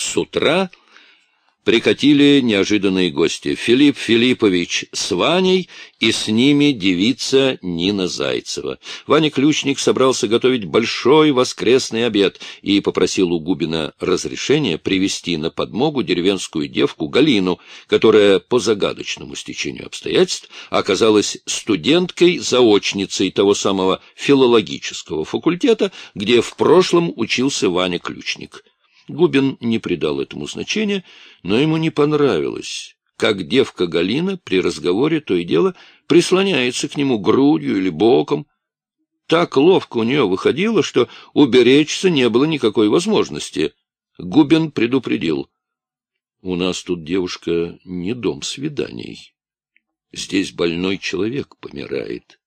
С утра прикатили неожиданные гости. Филипп Филиппович с Ваней и с ними девица Нина Зайцева. Ваня Ключник собрался готовить большой воскресный обед и попросил у Губина разрешения привести на подмогу деревенскую девку Галину, которая по загадочному стечению обстоятельств оказалась студенткой-заочницей того самого филологического факультета, где в прошлом учился Ваня Ключник. Губин не придал этому значения, но ему не понравилось, как девка Галина при разговоре то и дело прислоняется к нему грудью или боком. Так ловко у нее выходило, что уберечься не было никакой возможности. Губин предупредил. — У нас тут, девушка, не дом свиданий. Здесь больной человек помирает.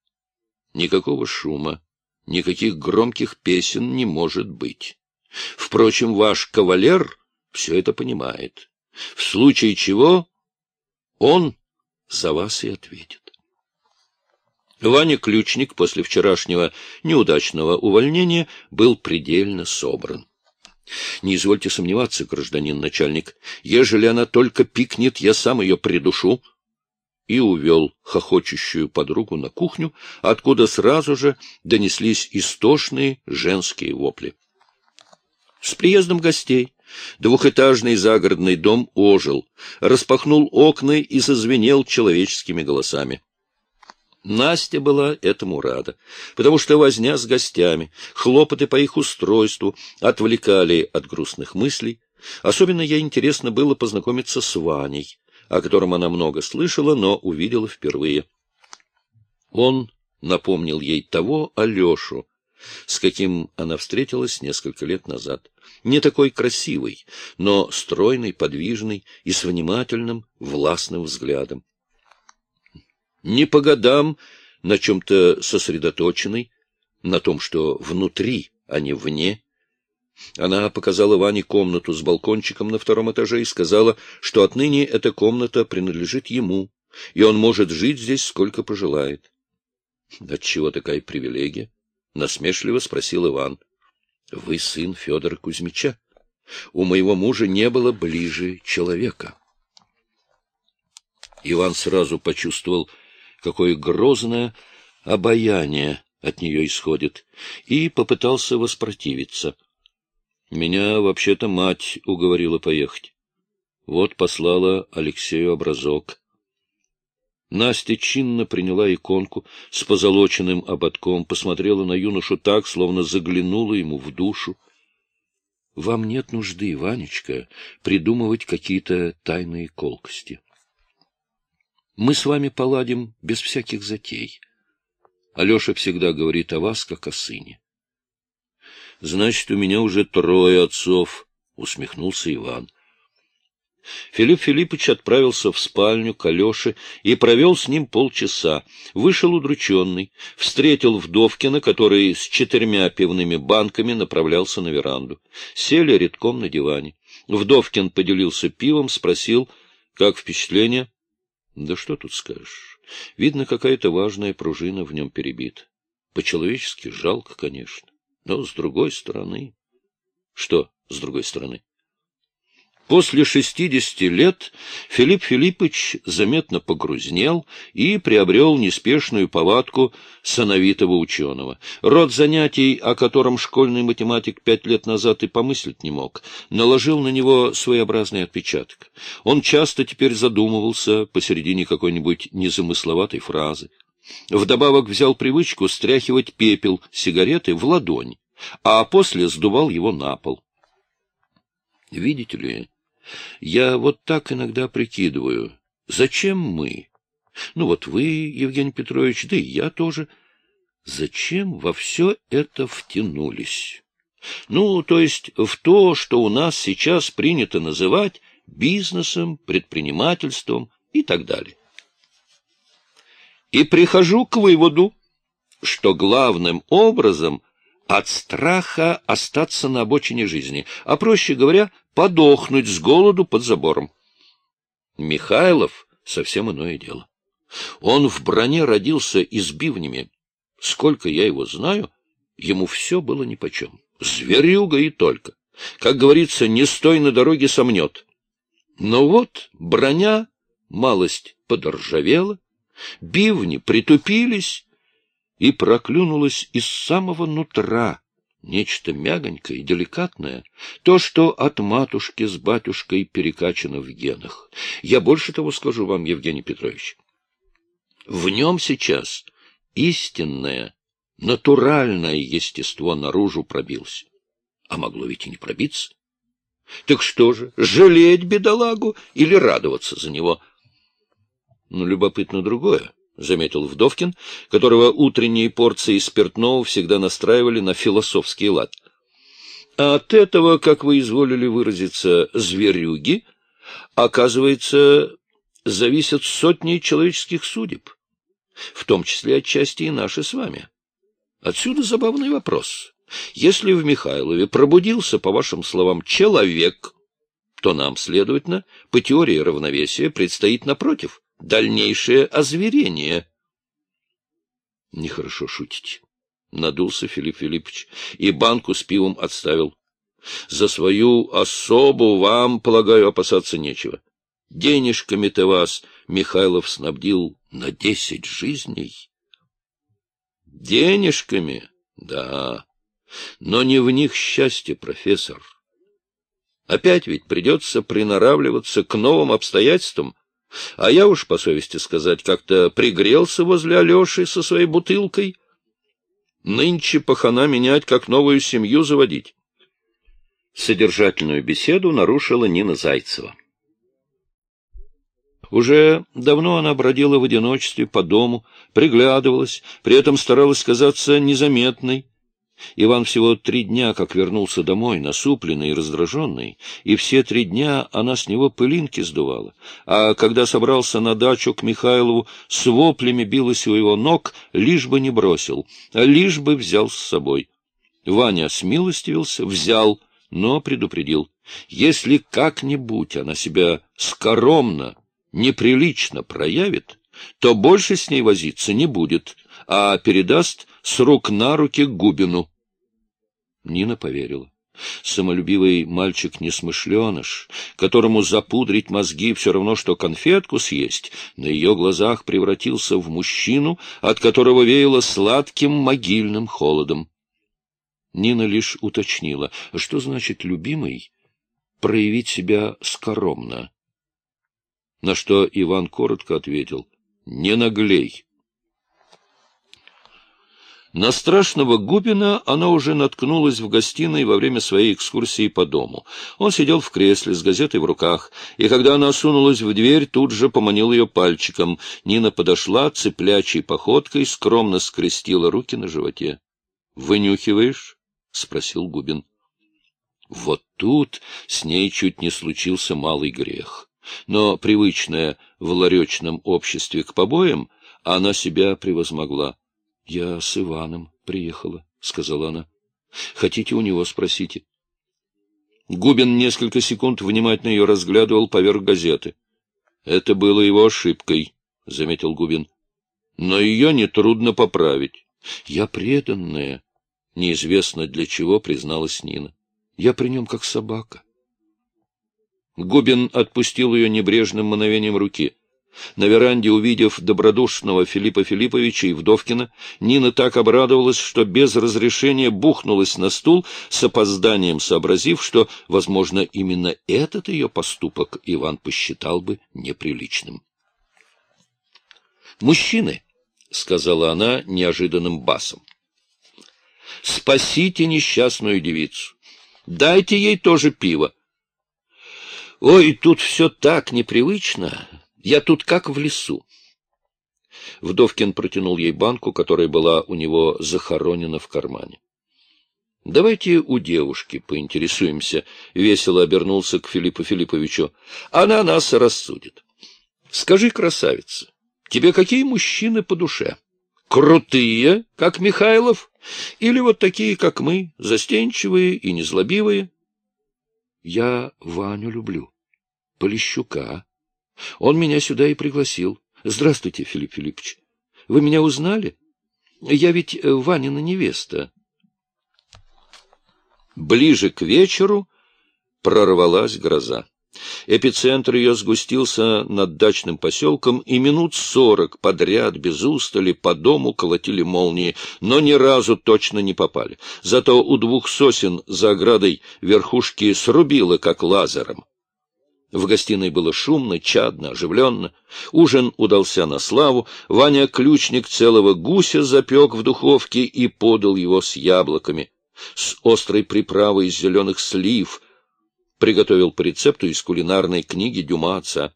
Никакого шума, никаких громких песен не может быть. Впрочем, ваш кавалер все это понимает. В случае чего он за вас и ответит. Ваня Ключник после вчерашнего неудачного увольнения был предельно собран. Не извольте сомневаться, гражданин начальник, ежели она только пикнет, я сам ее придушу. И увел хохочущую подругу на кухню, откуда сразу же донеслись истошные женские вопли. С приездом гостей двухэтажный загородный дом ожил, распахнул окна и зазвенел человеческими голосами. Настя была этому рада, потому что возня с гостями, хлопоты по их устройству отвлекали от грустных мыслей. Особенно ей интересно было познакомиться с Ваней, о котором она много слышала, но увидела впервые. Он напомнил ей того Алешу, с каким она встретилась несколько лет назад. Не такой красивый, но стройный, подвижный и с внимательным, властным взглядом. Не по годам на чем-то сосредоточенный, на том, что внутри, а не вне. Она показала Ване комнату с балкончиком на втором этаже и сказала, что отныне эта комната принадлежит ему, и он может жить здесь сколько пожелает. Отчего такая привилегия? — насмешливо спросил Иван. — Вы сын Федора Кузьмича. У моего мужа не было ближе человека. Иван сразу почувствовал, какое грозное обаяние от нее исходит, и попытался воспротивиться. Меня вообще-то мать уговорила поехать. Вот послала Алексею образок. Настя чинно приняла иконку с позолоченным ободком, посмотрела на юношу так, словно заглянула ему в душу. — Вам нет нужды, Ванечка, придумывать какие-то тайные колкости. Мы с вами поладим без всяких затей. Алеша всегда говорит о вас, как о сыне. — Значит, у меня уже трое отцов, — усмехнулся Иван. Филипп Филиппович отправился в спальню к Алёше и провел с ним полчаса. Вышел удрученный, встретил Вдовкина, который с четырьмя пивными банками направлялся на веранду. Сели редком на диване. Вдовкин поделился пивом, спросил, как впечатление. Да что тут скажешь. Видно, какая-то важная пружина в нем перебита. По-человечески жалко, конечно. Но с другой стороны... Что с другой стороны? После шестидесяти лет Филипп Филиппович заметно погрузнел и приобрел неспешную повадку сановитого ученого. Род занятий, о котором школьный математик пять лет назад и помыслить не мог, наложил на него своеобразный отпечаток. Он часто теперь задумывался посередине какой-нибудь незамысловатой фразы. Вдобавок взял привычку стряхивать пепел сигареты в ладонь, а после сдувал его на пол. Видите ли, я вот так иногда прикидываю, зачем мы? Ну вот вы, Евгений Петрович, да и я тоже. Зачем во все это втянулись? Ну, то есть в то, что у нас сейчас принято называть бизнесом, предпринимательством и так далее. И прихожу к выводу, что главным образом от страха остаться на обочине жизни, а, проще говоря, подохнуть с голоду под забором. Михайлов — совсем иное дело. Он в броне родился и с бивнями. Сколько я его знаю, ему все было нипочем. Зверюга и только. Как говорится, не стой на дороге, сомнет. Но вот броня малость подоржавела, бивни притупились, и проклюнулось из самого нутра нечто мягонькое и деликатное, то, что от матушки с батюшкой перекачано в генах. Я больше того скажу вам, Евгений Петрович. В нем сейчас истинное, натуральное естество наружу пробилось. А могло ведь и не пробиться. Так что же, жалеть бедолагу или радоваться за него? Ну, любопытно другое, — заметил Вдовкин, которого утренние порции спиртного всегда настраивали на философский лад. А от этого, как вы изволили выразиться, зверюги, оказывается, зависят сотни человеческих судеб, в том числе отчасти и наши с вами. Отсюда забавный вопрос. Если в Михайлове пробудился, по вашим словам, человек, то нам, следовательно, по теории равновесия предстоит, напротив, дальнейшее озверение. Нехорошо шутить. Надулся Филипп Филиппович и банку с пивом отставил. За свою особу вам, полагаю, опасаться нечего. Денежками-то вас Михайлов снабдил на десять жизней. Денежками, да, но не в них счастье, профессор. Опять ведь придется приноравливаться к новым обстоятельствам, а я уж, по совести сказать, как-то пригрелся возле Алеши со своей бутылкой. Нынче пахана менять, как новую семью заводить. Содержательную беседу нарушила Нина Зайцева. Уже давно она бродила в одиночестве по дому, приглядывалась, при этом старалась казаться незаметной. Иван всего три дня как вернулся домой, насупленный и раздраженный, и все три дня она с него пылинки сдувала. А когда собрался на дачу к Михайлову, с воплями билась у его ног, лишь бы не бросил, а лишь бы взял с собой. Ваня смилостивился, взял, но предупредил. Если как-нибудь она себя скоромно неприлично проявит, то больше с ней возиться не будет, а передаст с рук на руки Губину. Нина поверила. Самолюбивый мальчик-несмышленыш, которому запудрить мозги все равно, что конфетку съесть, на ее глазах превратился в мужчину, от которого веяло сладким могильным холодом. Нина лишь уточнила, что значит «любимый» проявить себя скоромно на что Иван коротко ответил «Не наглей». На страшного Губина она уже наткнулась в гостиной во время своей экскурсии по дому. Он сидел в кресле с газетой в руках, и когда она сунулась в дверь, тут же поманил ее пальчиком. Нина подошла, цеплячей походкой, скромно скрестила руки на животе. — Вынюхиваешь? — спросил Губин. Вот тут с ней чуть не случился малый грех. Но, привычная в ларечном обществе к побоям, она себя превозмогла. — Я с Иваном приехала, — сказала она. — Хотите у него спросите? Губин несколько секунд внимательно ее разглядывал поверх газеты. — Это было его ошибкой, — заметил Губин. — Но ее нетрудно поправить. — Я преданная, — неизвестно для чего призналась Нина. — Я при нем как собака. — Губин отпустил ее небрежным мановением руки. На веранде, увидев добродушного Филиппа Филипповича и Вдовкина, Нина так обрадовалась, что без разрешения бухнулась на стул, с опозданием сообразив, что, возможно, именно этот ее поступок Иван посчитал бы неприличным. «Мужчины», — сказала она неожиданным басом, — «спасите несчастную девицу, дайте ей тоже пиво, Ой, тут все так непривычно. Я тут как в лесу. Вдовкин протянул ей банку, которая была у него захоронена в кармане. — Давайте у девушки поинтересуемся, — весело обернулся к Филиппу Филипповичу. — Она нас рассудит. Скажи, красавица, тебе какие мужчины по душе? Крутые, как Михайлов, или вот такие, как мы, застенчивые и незлобивые? — Я Ваню люблю. Полищука. Он меня сюда и пригласил. Здравствуйте, Филипп Филиппович. Вы меня узнали? Я ведь э, Ванина невеста. Ближе к вечеру прорвалась гроза. Эпицентр ее сгустился над дачным поселком, и минут сорок подряд без устали по дому колотили молнии, но ни разу точно не попали. Зато у двух сосен за оградой верхушки срубило, как лазером. В гостиной было шумно, чадно, оживленно. Ужин удался на славу. Ваня ключник целого гуся запек в духовке и подал его с яблоками. С острой приправой из зеленых слив — приготовил по рецепту из кулинарной книги Дюма отца.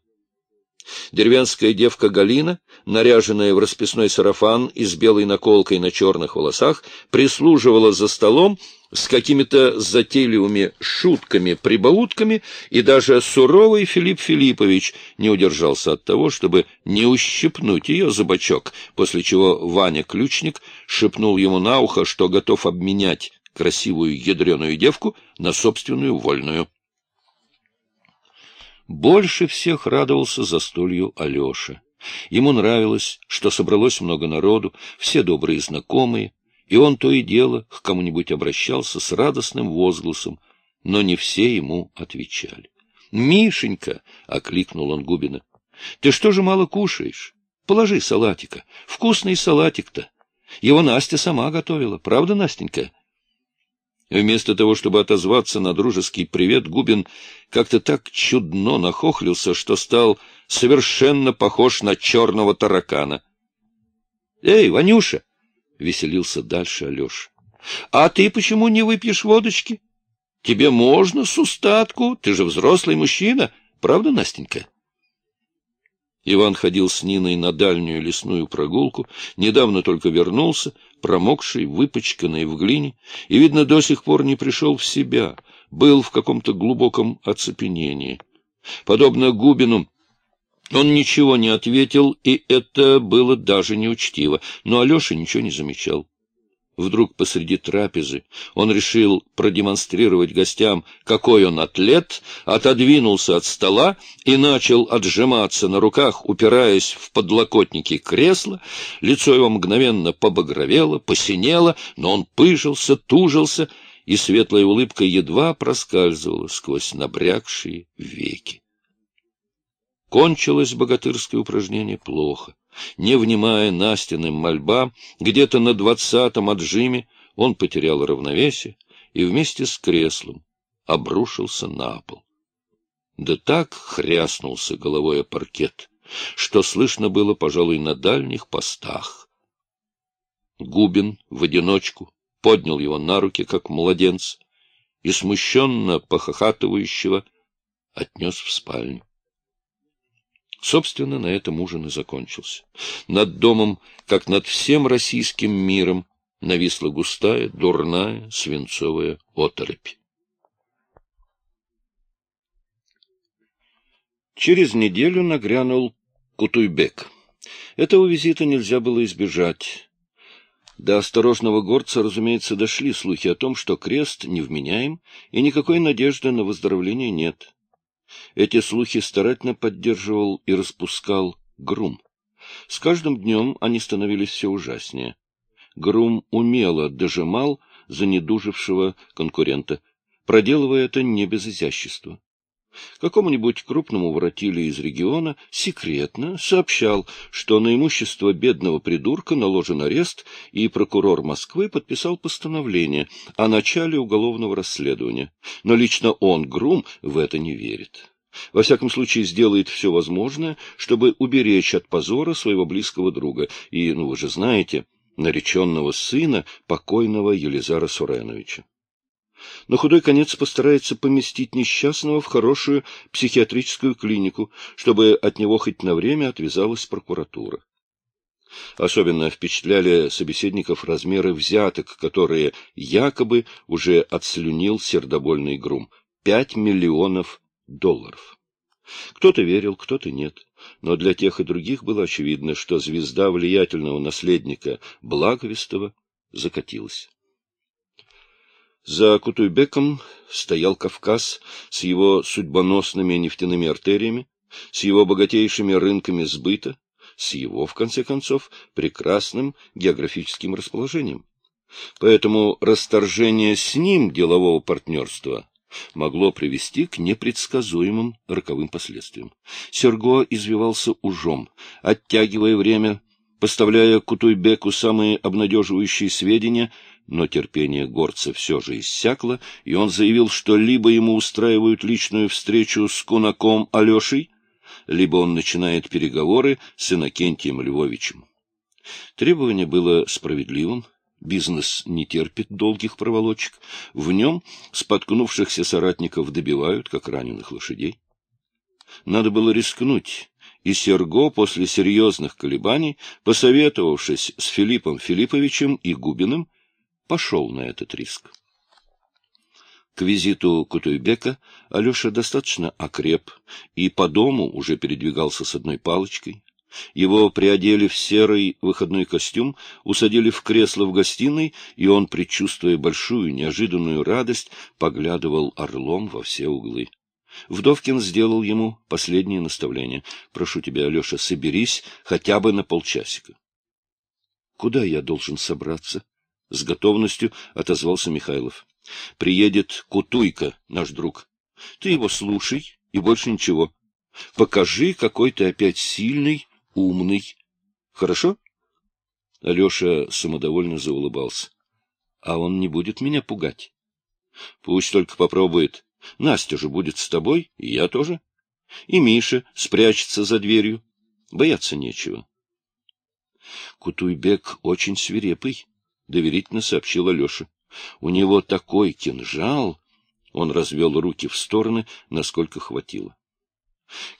Деревенская девка Галина, наряженная в расписной сарафан и с белой наколкой на черных волосах, прислуживала за столом с какими-то затейливыми шутками, прибаутками, и даже суровый Филипп Филиппович не удержался от того, чтобы не ущипнуть ее за бочок, после чего Ваня Ключник шепнул ему на ухо, что готов обменять красивую ядреную девку на собственную вольную. Больше всех радовался застолью Алеша. Ему нравилось, что собралось много народу, все добрые знакомые, и он то и дело к кому-нибудь обращался с радостным возгласом, но не все ему отвечали. «Мишенька!» — окликнул он Губина. «Ты что же мало кушаешь? Положи салатика. Вкусный салатик-то. Его Настя сама готовила, правда, Настенька?» Вместо того, чтобы отозваться на дружеский привет, Губин как-то так чудно нахохлился, что стал совершенно похож на черного таракана. — Эй, Ванюша! — веселился дальше Алеша. — А ты почему не выпьешь водочки? Тебе можно с устатку, ты же взрослый мужчина, правда, Настенька? — Иван ходил с Ниной на дальнюю лесную прогулку, недавно только вернулся, промокший, выпачканный в глине, и, видно, до сих пор не пришел в себя, был в каком-то глубоком оцепенении. Подобно Губину, он ничего не ответил, и это было даже неучтиво, но Алеша ничего не замечал. Вдруг посреди трапезы он решил продемонстрировать гостям, какой он атлет, отодвинулся от стола и начал отжиматься на руках, упираясь в подлокотники кресла. Лицо его мгновенно побагровело, посинело, но он пыжился, тужился, и светлая улыбка едва проскальзывала сквозь набрякшие веки. Кончилось богатырское упражнение плохо. Не внимая Настиным мольбам, где-то на двадцатом отжиме он потерял равновесие и вместе с креслом обрушился на пол. Да так хряснулся головой о паркет, что слышно было, пожалуй, на дальних постах. Губин в одиночку поднял его на руки, как младенца, и смущенно похохатывающего отнес в спальню. Собственно, на этом ужин и закончился. Над домом, как над всем российским миром, нависла густая, дурная, свинцовая оторопь. Через неделю нагрянул Кутуйбек. Этого визита нельзя было избежать. До осторожного горца, разумеется, дошли слухи о том, что крест невменяем, и никакой надежды на выздоровление нет. Эти слухи старательно поддерживал и распускал Грум. С каждым днем они становились все ужаснее. Грум умело дожимал занедужившего конкурента, проделывая это не без изящества. Какому-нибудь крупному воротиле из региона секретно сообщал, что на имущество бедного придурка наложен арест, и прокурор Москвы подписал постановление о начале уголовного расследования. Но лично он, Грум, в это не верит. Во всяком случае, сделает все возможное, чтобы уберечь от позора своего близкого друга и, ну вы же знаете, нареченного сына покойного Елизара Суреновича. На худой конец постарается поместить несчастного в хорошую психиатрическую клинику, чтобы от него хоть на время отвязалась прокуратура. Особенно впечатляли собеседников размеры взяток, которые якобы уже отслюнил сердобольный грум. Пять миллионов долларов. Кто-то верил, кто-то нет. Но для тех и других было очевидно, что звезда влиятельного наследника Благовестова закатилась. За Кутуйбеком стоял Кавказ с его судьбоносными нефтяными артериями, с его богатейшими рынками сбыта, с его, в конце концов, прекрасным географическим расположением. Поэтому расторжение с ним делового партнерства могло привести к непредсказуемым роковым последствиям. Серго извивался ужом, оттягивая время, поставляя Кутуйбеку самые обнадеживающие сведения, но терпение горца все же иссякло, и он заявил, что либо ему устраивают личную встречу с кунаком Алешей, либо он начинает переговоры с Иннокентием Львовичем. Требование было справедливым, Бизнес не терпит долгих проволочек. В нем споткнувшихся соратников добивают, как раненых лошадей. Надо было рискнуть, и Серго после серьезных колебаний, посоветовавшись с Филиппом Филипповичем и Губиным, пошел на этот риск. К визиту Кутуйбека Алеша достаточно окреп и по дому уже передвигался с одной палочкой. Его приодели в серый выходной костюм, усадили в кресло в гостиной, и он, предчувствуя большую неожиданную радость, поглядывал орлом во все углы. Вдовкин сделал ему последнее наставление. — Прошу тебя, Алеша, соберись хотя бы на полчасика. — Куда я должен собраться? — с готовностью отозвался Михайлов. — Приедет Кутуйка, наш друг. Ты его слушай, и больше ничего. Покажи, какой ты опять сильный, умный. Хорошо? Алеша самодовольно заулыбался. А он не будет меня пугать. Пусть только попробует. Настя же будет с тобой, и я тоже. И Миша спрячется за дверью. Бояться нечего. Кутуйбек очень свирепый, — доверительно сообщил Алеша. У него такой кинжал... Он развел руки в стороны, насколько хватило.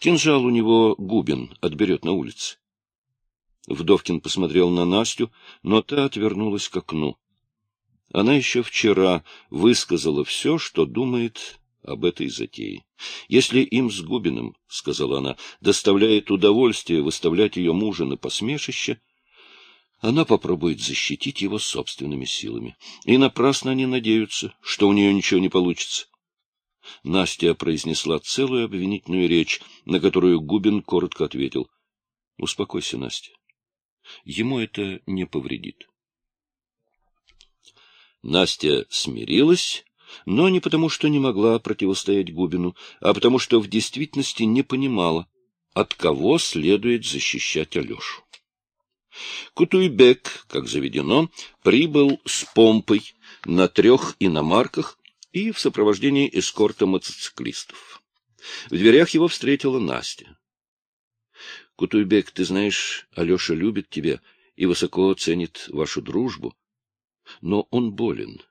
Кинжал у него Губин отберет на улице. Вдовкин посмотрел на Настю, но та отвернулась к окну. Она еще вчера высказала все, что думает об этой затее. Если им с Губиным, — сказала она, — доставляет удовольствие выставлять ее мужа на посмешище, она попробует защитить его собственными силами. И напрасно они надеются, что у нее ничего не получится. Настя произнесла целую обвинительную речь, на которую Губин коротко ответил. — Успокойся, Настя. Ему это не повредит. Настя смирилась, но не потому, что не могла противостоять Губину, а потому, что в действительности не понимала, от кого следует защищать Алешу. Кутуйбек, как заведено, прибыл с помпой на трех иномарках и в сопровождении эскорта мотоциклистов. В дверях его встретила Настя. — Кутуйбек, ты знаешь, Алеша любит тебя и высоко ценит вашу дружбу. Но он болен.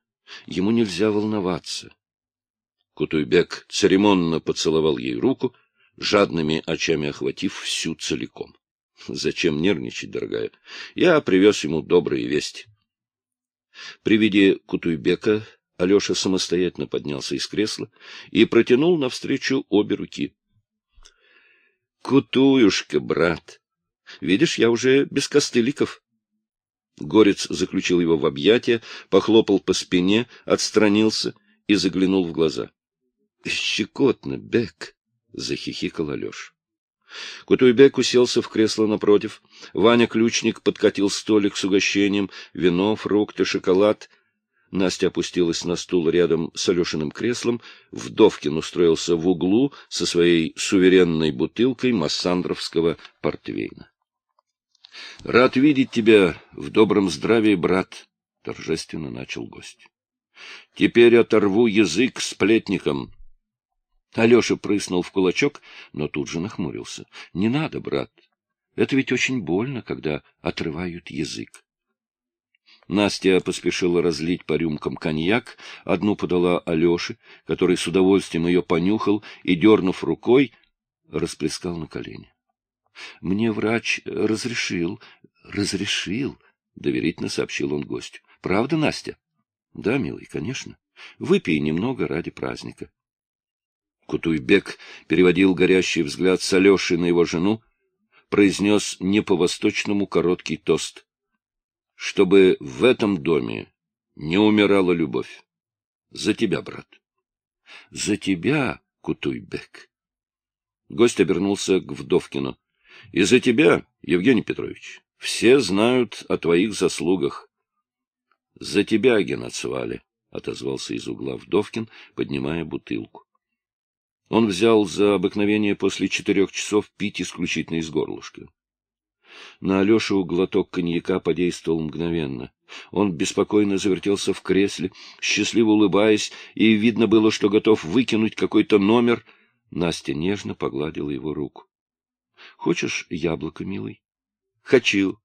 Ему нельзя волноваться. Кутуйбек церемонно поцеловал ей руку, жадными очами охватив всю целиком. — Зачем нервничать, дорогая? Я привез ему добрые вести. При виде Кутуйбека Алеша самостоятельно поднялся из кресла и протянул навстречу обе руки. — Кутуюшка, брат! Видишь, я уже без костыликов. Горец заключил его в объятия, похлопал по спине, отстранился и заглянул в глаза. — Щекотно, Бек! — захихикал Алеша. Кутуйбек уселся в кресло напротив. Ваня Ключник подкатил столик с угощением, вино, фрукты, шоколад. Настя опустилась на стул рядом с Алешиным креслом. Вдовкин устроился в углу со своей суверенной бутылкой массандровского портвейна. — Рад видеть тебя в добром здравии, брат, — торжественно начал гость. — Теперь оторву язык сплетникам. Алеша прыснул в кулачок, но тут же нахмурился. — Не надо, брат. Это ведь очень больно, когда отрывают язык. Настя поспешила разлить по рюмкам коньяк, одну подала Алёше, который с удовольствием ее понюхал и, дернув рукой, расплескал на колени. — Мне врач разрешил, разрешил, — доверительно сообщил он гостю. — Правда, Настя? — Да, милый, конечно. Выпей немного ради праздника. Кутуйбек переводил горящий взгляд с Алеши на его жену, произнес не по-восточному короткий тост чтобы в этом доме не умирала любовь. За тебя, брат. За тебя, Кутуйбек. Гость обернулся к Вдовкину. И за тебя, Евгений Петрович. Все знают о твоих заслугах. За тебя, Геноцвали, — отозвался из угла Вдовкин, поднимая бутылку. Он взял за обыкновение после четырех часов пить исключительно из горлышка. На Алешу глоток коньяка подействовал мгновенно. Он беспокойно завертелся в кресле, счастливо улыбаясь, и видно было, что готов выкинуть какой-то номер. Настя нежно погладила его руку. — Хочешь яблоко, милый? — Хочу.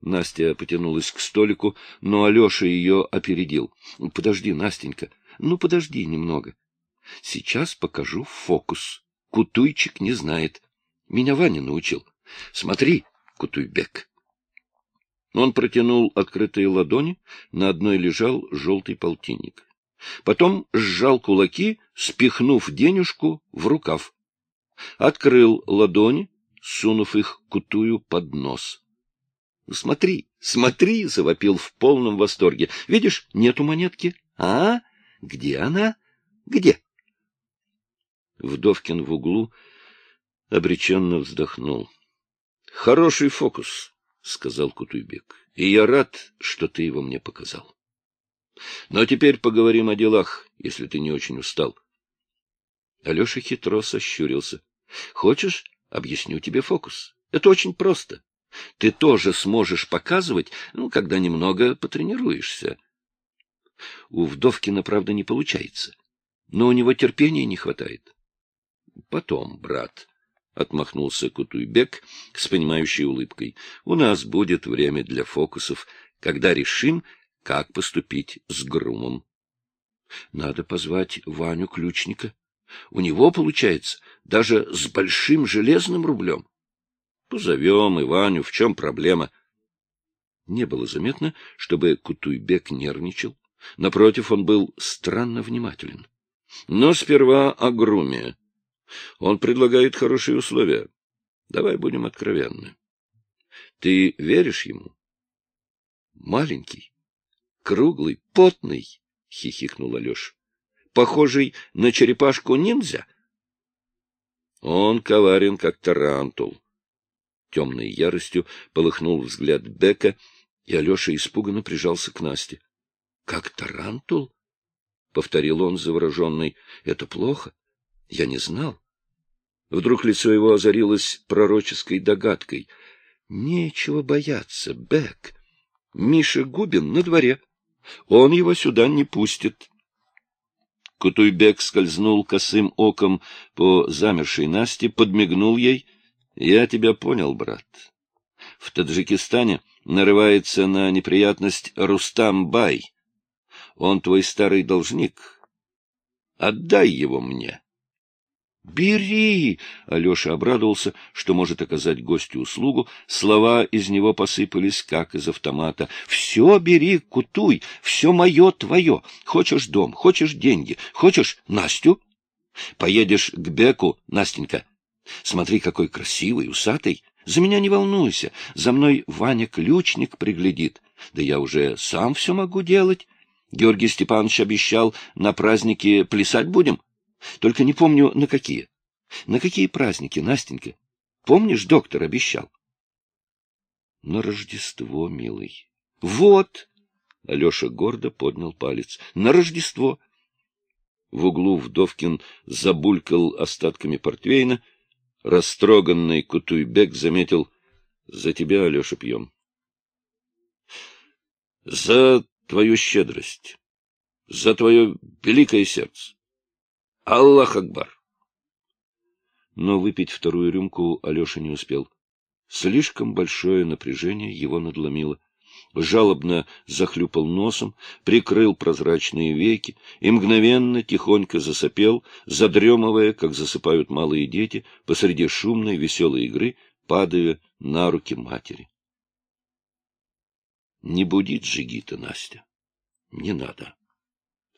Настя потянулась к столику, но Алеша ее опередил. — Подожди, Настенька, ну подожди немного. Сейчас покажу фокус. Кутуйчик не знает. Меня Ваня научил. Смотри, Кутуйбек. Он протянул открытые ладони, на одной лежал желтый полтинник. Потом сжал кулаки, спихнув денежку в рукав. Открыл ладони, сунув их Кутую под нос. — Смотри, смотри! — завопил в полном восторге. — Видишь, нету монетки. А? Где она? Где? Вдовкин в углу обреченно вздохнул. — Хороший фокус, — сказал Кутуйбек, — и я рад, что ты его мне показал. Но теперь поговорим о делах, если ты не очень устал. Алеша хитро сощурился. — Хочешь, объясню тебе фокус? Это очень просто. Ты тоже сможешь показывать, ну, когда немного потренируешься. У Вдовкина, правда, не получается, но у него терпения не хватает. — Потом, брат, — отмахнулся Кутуйбек с понимающей улыбкой, — у нас будет время для фокусов, когда решим, как поступить с Грумом. Надо позвать Ваню Ключника. У него, получается, даже с большим железным рублем. Позовем Иваню, в чем проблема? Не было заметно, чтобы Кутуйбек нервничал. Напротив, он был странно внимателен. Но сперва о Груме. Он предлагает хорошие условия. Давай будем откровенны. Ты веришь ему? Маленький, круглый, потный, — хихикнул Алеша. Похожий на черепашку-ниндзя? Он коварен, как тарантул. Темной яростью полыхнул взгляд Бека, и Алеша испуганно прижался к Насте. — Как тарантул? — повторил он завороженный. — Это плохо. Я не знал. Вдруг лицо его озарилось пророческой догадкой. Нечего бояться, Бек. Миша Губин на дворе. Он его сюда не пустит. Кутуйбек скользнул косым оком по замершей Насте, подмигнул ей. — Я тебя понял, брат. В Таджикистане нарывается на неприятность Рустам Бай. Он твой старый должник. Отдай его мне. «Бери!» — Алеша обрадовался, что может оказать гостю услугу. Слова из него посыпались, как из автомата. «Все бери, кутуй, все мое твое. Хочешь дом, хочешь деньги, хочешь Настю? Поедешь к Беку, Настенька. Смотри, какой красивый, усатый. За меня не волнуйся, за мной Ваня Ключник приглядит. Да я уже сам все могу делать. Георгий Степанович обещал, на празднике плясать будем». Только не помню, на какие. На какие праздники, Настенька? Помнишь, доктор обещал? На Рождество, милый. Вот! Алеша гордо поднял палец. На Рождество! В углу Вдовкин забулькал остатками портвейна. Растроганный Кутуйбек заметил. За тебя, Алеша, пьем. За твою щедрость, за твое великое сердце. Аллах Акбар! Но выпить вторую рюмку Алеша не успел. Слишком большое напряжение его надломило. Жалобно захлюпал носом, прикрыл прозрачные веки и мгновенно тихонько засопел, задремывая, как засыпают малые дети, посреди шумной веселой игры, падая на руки матери. Не будит Джигита Настя. Не надо.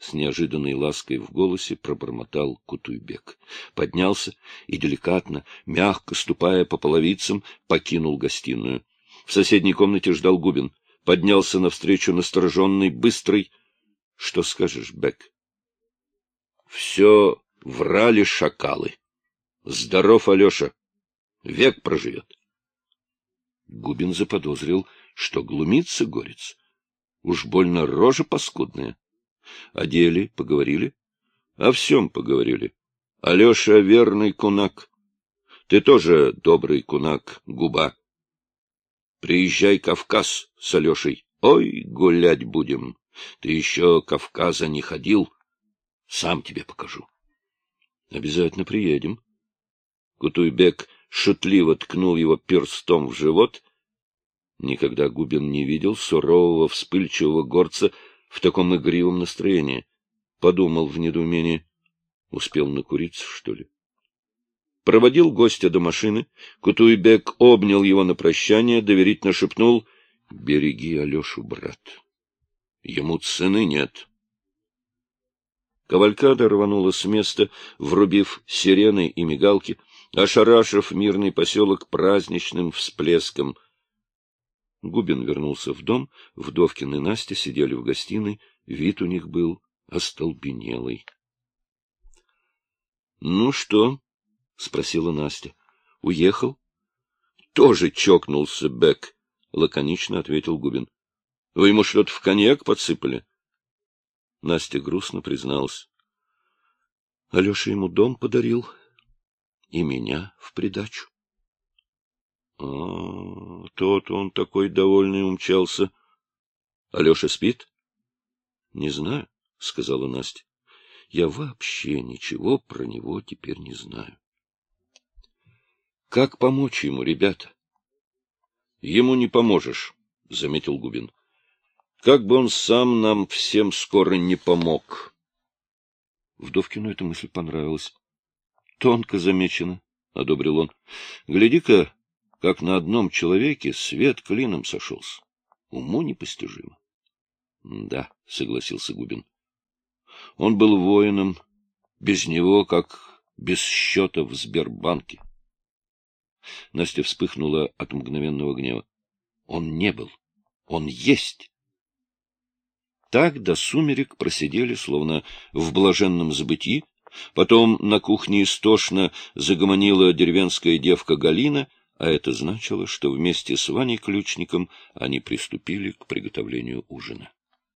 С неожиданной лаской в голосе пробормотал Кутуйбек. Поднялся и деликатно, мягко ступая по половицам, покинул гостиную. В соседней комнате ждал Губин. Поднялся навстречу настороженный, быстрый. — Что скажешь, Бек? — Все врали шакалы. Здоров, Алеша. Век проживет. Губин заподозрил, что глумится горец. Уж больно рожа паскудная. О деле поговорили? О всем поговорили. Алеша верный кунак. Ты тоже добрый кунак, губа. Приезжай Кавказ с Алешей. Ой, гулять будем. Ты еще Кавказа не ходил. Сам тебе покажу. Обязательно приедем. Кутуйбек шутливо ткнул его перстом в живот. Никогда Губин не видел сурового, вспыльчивого горца в таком игривом настроении. Подумал в недоумении. Успел накуриться, что ли? Проводил гостя до машины. Кутуйбек обнял его на прощание, доверительно шепнул — Береги Алешу, брат. Ему цены нет. Кавалькада рванула с места, врубив сирены и мигалки, ошарашив мирный поселок праздничным всплеском. Губин вернулся в дом, Вдовкин и Настя сидели в гостиной, вид у них был остолбенелый. — Ну что? — спросила Настя. — Уехал? — Тоже чокнулся Бек, — лаконично ответил Губин. — Вы ему что-то в коньяк подсыпали? Настя грустно призналась. Алеша ему дом подарил, и меня в придачу. А, тот он такой довольный умчался. Алеша спит? Не знаю, сказала Настя. Я вообще ничего про него теперь не знаю. Как помочь ему, ребята? Ему не поможешь, заметил Губин. Как бы он сам нам всем скоро не помог. Вдовкину эта мысль понравилась. Тонко замечено, — одобрил он. Гляди-ка, как на одном человеке свет клином сошелся. Уму непостижимо. — Да, — согласился Губин. Он был воином, без него, как без счета в Сбербанке. Настя вспыхнула от мгновенного гнева. Он не был, он есть. Так до сумерек просидели, словно в блаженном забытии. Потом на кухне истошно загомонила деревенская девка Галина, а это значило, что вместе с Ваней Ключником они приступили к приготовлению ужина.